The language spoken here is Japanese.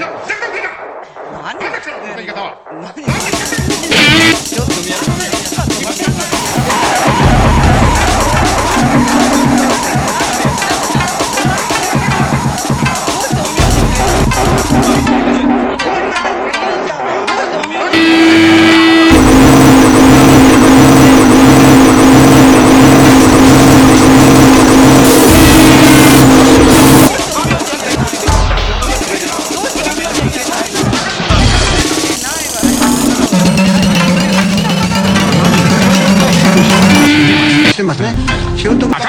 何ちょっと見。Kyoto.